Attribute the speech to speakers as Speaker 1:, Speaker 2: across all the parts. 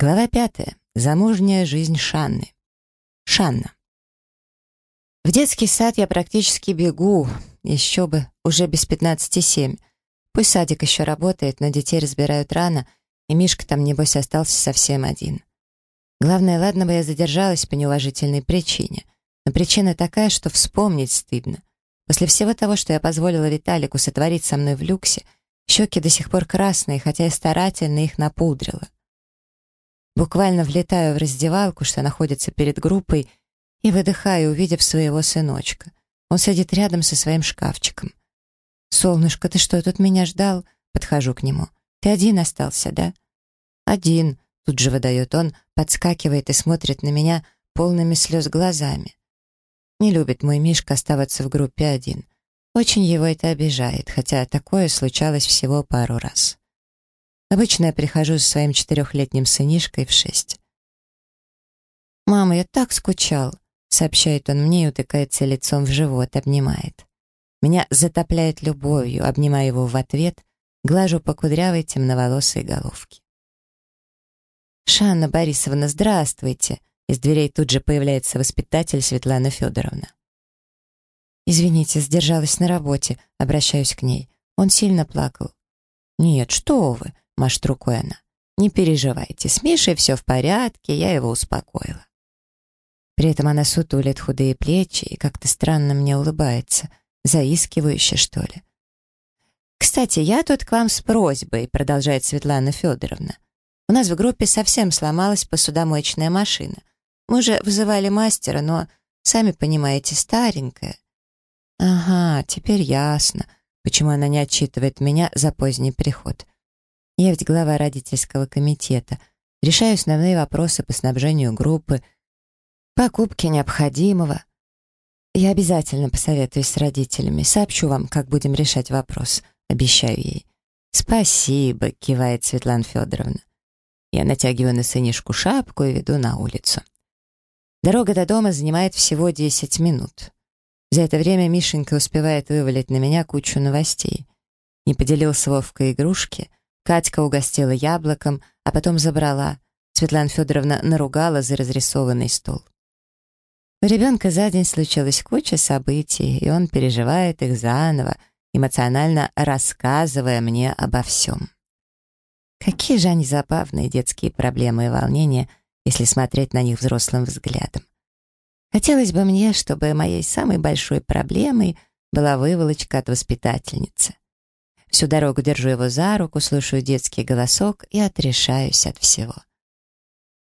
Speaker 1: Глава пятая. Замужняя жизнь Шанны. Шанна. В детский сад я практически бегу, еще бы, уже без пятнадцати семь. Пусть садик еще работает, но детей разбирают рано, и Мишка там, небось, остался совсем один. Главное, ладно бы я задержалась по неуважительной причине. Но причина такая, что вспомнить стыдно. После всего того, что я позволила Виталику сотворить со мной в люксе, щеки до сих пор красные, хотя я старательно их напудрила. Буквально влетаю в раздевалку, что находится перед группой, и выдыхаю, увидев своего сыночка. Он сидит рядом со своим шкафчиком. «Солнышко, ты что, тут меня ждал?» Подхожу к нему. «Ты один остался, да?» «Один», — тут же выдает он, подскакивает и смотрит на меня полными слез глазами. Не любит мой Мишка оставаться в группе один. Очень его это обижает, хотя такое случалось всего пару раз. Обычно я прихожу со своим четырехлетним сынишкой в шесть. «Мама, я так скучал», — сообщает он мне и утыкается лицом в живот, обнимает. Меня затопляет любовью, обнимаю его в ответ, глажу по кудрявой темноволосой головке. «Шанна Борисовна, здравствуйте!» Из дверей тут же появляется воспитатель Светлана Федоровна. «Извините, сдержалась на работе», — обращаюсь к ней. Он сильно плакал. «Нет, что вы!» Машет рукой она. «Не переживайте, с Мишей все в порядке, я его успокоила». При этом она сутулит худые плечи и как-то странно мне улыбается, заискивающе, что ли. «Кстати, я тут к вам с просьбой», — продолжает Светлана Федоровна. «У нас в группе совсем сломалась посудомоечная машина. Мы уже вызывали мастера, но, сами понимаете, старенькая». «Ага, теперь ясно, почему она не отчитывает меня за поздний приход. Я ведь глава родительского комитета. Решаю основные вопросы по снабжению группы, покупке необходимого. Я обязательно посоветуюсь с родителями, сообщу вам, как будем решать вопрос, обещаю ей. «Спасибо», — кивает Светлана Федоровна. Я натягиваю на сынишку шапку и веду на улицу. Дорога до дома занимает всего 10 минут. За это время Мишенька успевает вывалить на меня кучу новостей. Не поделился Вовка игрушки, Катька угостила яблоком, а потом забрала. Светлана Федоровна наругала за разрисованный стол. У ребенка за день случилась куча событий, и он переживает их заново, эмоционально рассказывая мне обо всем. Какие же они забавные детские проблемы и волнения, если смотреть на них взрослым взглядом. Хотелось бы мне, чтобы моей самой большой проблемой была выволочка от воспитательницы. Всю дорогу держу его за руку, слушаю детский голосок и отрешаюсь от всего.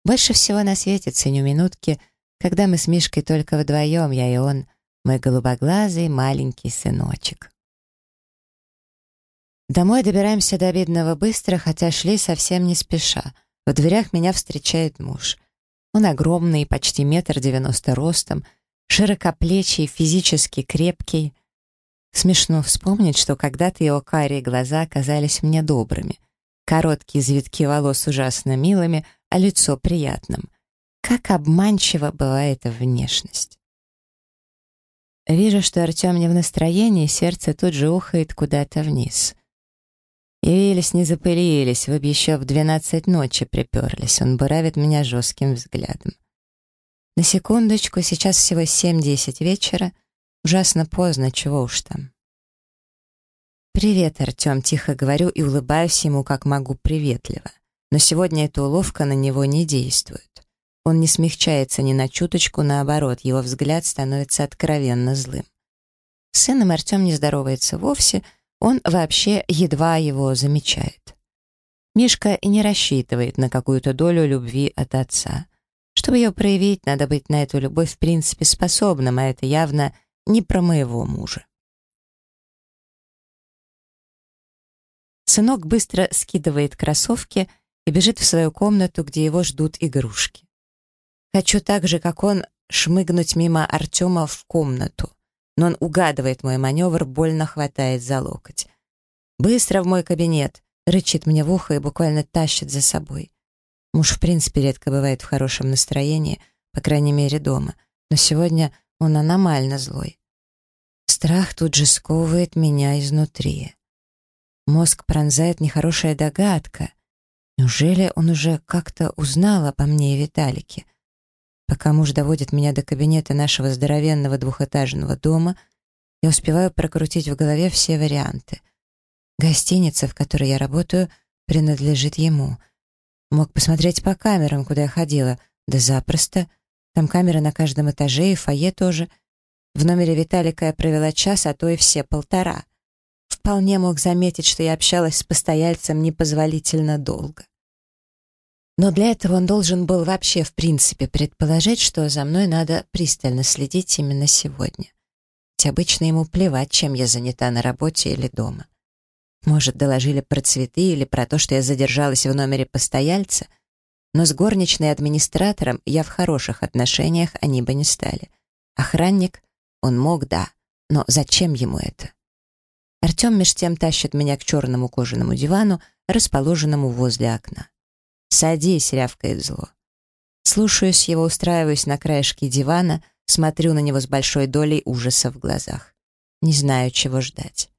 Speaker 1: Больше всего на свете ценю минутки, когда мы с Мишкой только вдвоем, я и он, мой голубоглазый маленький сыночек. Домой добираемся до обидного быстро, хотя шли совсем не спеша. В дверях меня встречает муж. Он огромный, почти метр девяносто ростом, широкоплечий, физически крепкий, Смешно вспомнить, что когда-то его карие глаза казались мне добрыми, короткие завитки волос ужасно милыми, а лицо приятным. Как обманчива бывает внешность. Вижу, что Артем не в настроении, сердце тут же ухает куда-то вниз. Явились, не запылились, вы бы еще в двенадцать ночи приперлись. Он буравит меня жестким взглядом. На секундочку, сейчас всего семь-десять вечера, Ужасно поздно, чего уж там. «Привет, Артем», — тихо говорю и улыбаюсь ему как могу приветливо. Но сегодня эта уловка на него не действует. Он не смягчается ни на чуточку, наоборот, его взгляд становится откровенно злым. С сыном Артем не здоровается вовсе, он вообще едва его замечает. Мишка и не рассчитывает на какую-то долю любви от отца. Чтобы ее проявить, надо быть на эту любовь в принципе способным, а это явно не про моего мужа. Сынок быстро скидывает кроссовки и бежит в свою комнату, где его ждут игрушки. Хочу так же, как он, шмыгнуть мимо Артема в комнату, но он угадывает мой маневр, больно хватает за локоть. «Быстро в мой кабинет!» — рычит мне в ухо и буквально тащит за собой. Муж в принципе редко бывает в хорошем настроении, по крайней мере дома, но сегодня он аномально злой. Страх тут же сковывает меня изнутри. Мозг пронзает нехорошая догадка. Неужели он уже как-то узнал обо мне и Виталике? Пока муж доводит меня до кабинета нашего здоровенного двухэтажного дома, я успеваю прокрутить в голове все варианты. Гостиница, в которой я работаю, принадлежит ему. Мог посмотреть по камерам, куда я ходила, да запросто. Там камеры на каждом этаже и фойе тоже. В номере Виталика я провела час, а то и все полтора. Вполне мог заметить, что я общалась с постояльцем непозволительно долго. Но для этого он должен был вообще в принципе предположить, что за мной надо пристально следить именно сегодня. Ведь обычно ему плевать, чем я занята на работе или дома. Может, доложили про цветы или про то, что я задержалась в номере постояльца, но с горничной администратором я в хороших отношениях, они бы не стали. Охранник, он мог, да, но зачем ему это? Артем меж тем тащит меня к черному кожаному дивану, расположенному возле окна. «Садись», — рявкает зло. Слушаюсь его, устраиваюсь на краешке дивана, смотрю на него с большой долей ужаса в глазах. Не знаю, чего ждать.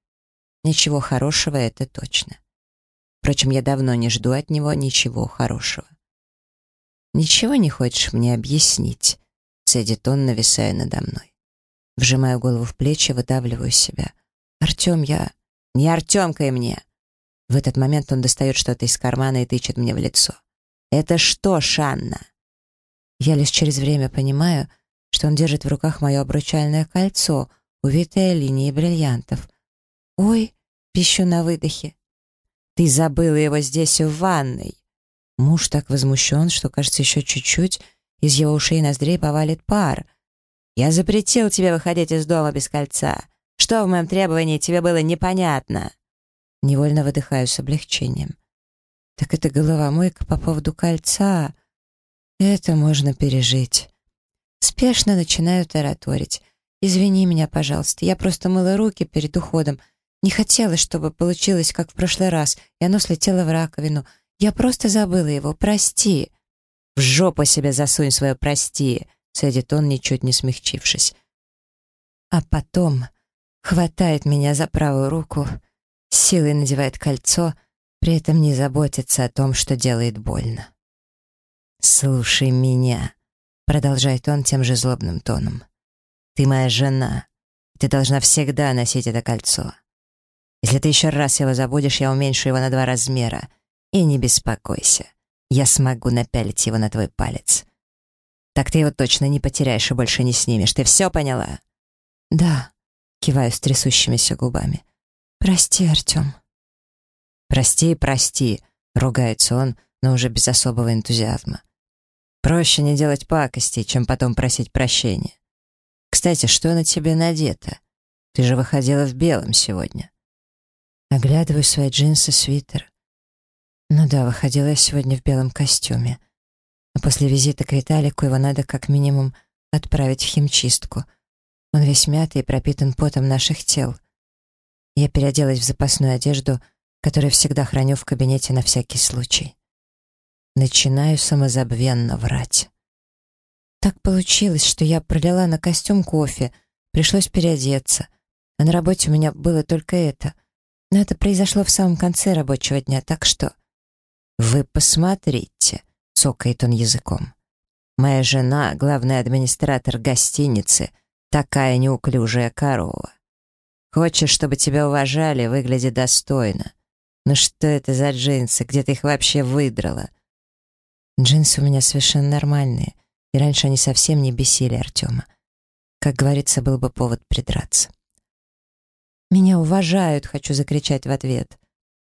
Speaker 1: Ничего хорошего это точно. Впрочем, я давно не жду от него ничего хорошего. «Ничего не хочешь мне объяснить?» — цедит он, нависая надо мной. Вжимаю голову в плечи, выдавливаю себя. «Артем, я...» «Не Артемкой мне!» В этот момент он достает что-то из кармана и тычет мне в лицо. «Это что, Шанна?» Я лишь через время понимаю, что он держит в руках мое обручальное кольцо, увитое линией бриллиантов. «Ой!» — пищу на выдохе. «Ты забыла его здесь, в ванной!» Муж так возмущен, что, кажется, еще чуть-чуть, из его ушей и ноздрей повалит пар. «Я запретил тебе выходить из дома без кольца. Что в моем требовании тебе было непонятно?» Невольно выдыхаю с облегчением. Так это головомойка по поводу кольца. Это можно пережить. Спешно начинаю тараторить. «Извини меня, пожалуйста, я просто мыла руки перед уходом. Не хотела, чтобы получилось, как в прошлый раз, и оно слетело в раковину. Я просто забыла его, прости». «В жопу себе засунь свое «прости», — цедит он, ничуть не смягчившись. А потом хватает меня за правую руку, силой надевает кольцо — при этом не заботится о том, что делает больно. «Слушай меня», — продолжает он тем же злобным тоном. «Ты моя жена. Ты должна всегда носить это кольцо. Если ты еще раз его забудешь, я уменьшу его на два размера. И не беспокойся, я смогу напялить его на твой палец. Так ты его точно не потеряешь и больше не снимешь. Ты все поняла?» «Да», — киваю с трясущимися губами. «Прости, Артем». «Прости, прости», — ругается он, но уже без особого энтузиазма. «Проще не делать пакости, чем потом просить прощения. Кстати, что на тебе надето? Ты же выходила в белом сегодня». Оглядываю свои джинсы, свитер. Ну да, выходила я сегодня в белом костюме. А после визита к Виталику его надо как минимум отправить в химчистку. Он весь мятый и пропитан потом наших тел. Я переоделась в запасную одежду — который всегда храню в кабинете на всякий случай. Начинаю самозабвенно врать. Так получилось, что я пролила на костюм кофе, пришлось переодеться, а на работе у меня было только это. Но это произошло в самом конце рабочего дня, так что... «Вы посмотрите», — цокает он языком. «Моя жена, главный администратор гостиницы, такая неуклюжая корова. Хочешь, чтобы тебя уважали, выгляди достойно. Ну что это за джинсы? Где ты их вообще выдрала? Джинсы у меня совершенно нормальные, и раньше они совсем не бесили Артема. Как говорится, был бы повод придраться. «Меня уважают!» — хочу закричать в ответ.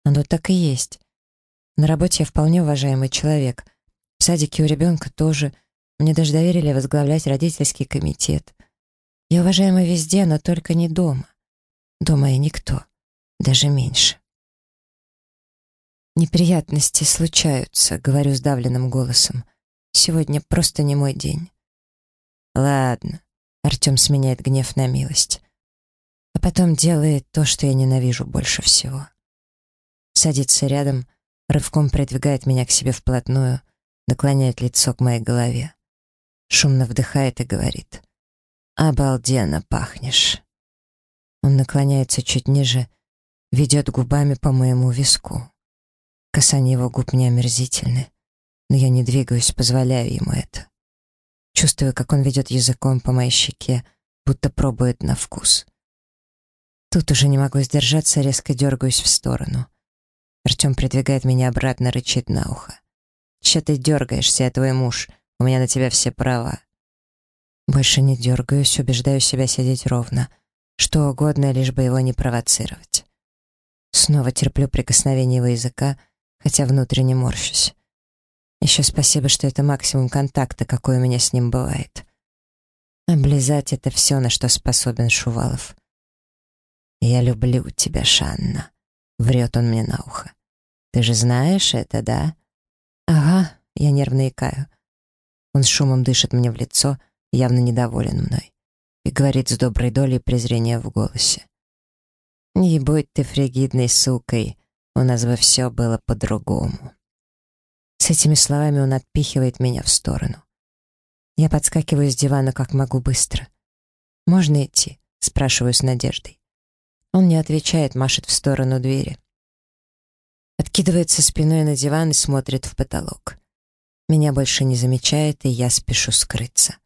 Speaker 1: Оно так и есть. На работе я вполне уважаемый человек. В садике у ребенка тоже. Мне даже доверили возглавлять родительский комитет. Я уважаемый везде, но только не дома. Дома я никто, даже меньше. «Неприятности случаются», — говорю сдавленным голосом. «Сегодня просто не мой день». «Ладно», — Артем сменяет гнев на милость. А потом делает то, что я ненавижу больше всего. Садится рядом, рывком придвигает меня к себе вплотную, наклоняет лицо к моей голове. Шумно вдыхает и говорит. «Обалденно пахнешь». Он наклоняется чуть ниже, ведет губами по моему виску. Касания его губ мне омерзительны, но я не двигаюсь, позволяю ему это. Чувствую, как он ведет языком по моей щеке, будто пробует на вкус. Тут уже не могу сдержаться, резко дергаюсь в сторону. Артем придвигает меня обратно, рычит на ухо. «Че ты дергаешься, я твой муж, у меня на тебя все права». Больше не дергаюсь, убеждаю себя сидеть ровно. Что угодно, лишь бы его не провоцировать. Снова терплю прикосновение его языка, хотя внутренне морщусь. Еще спасибо, что это максимум контакта, какой у меня с ним бывает. Облизать — это все, на что способен Шувалов. «Я люблю тебя, Шанна», — врет он мне на ухо. «Ты же знаешь это, да?» «Ага», — я нервно икаю. Он с шумом дышит мне в лицо, явно недоволен мной, и говорит с доброй долей презрения в голосе. «Не будь ты фригидной сукой, у нас бы все было по-другому». С этими словами он отпихивает меня в сторону. Я подскакиваю с дивана как могу быстро. «Можно идти?» — спрашиваю с надеждой. Он не отвечает, машет в сторону двери. Откидывается спиной на диван и смотрит в потолок. Меня больше не замечает, и я спешу скрыться.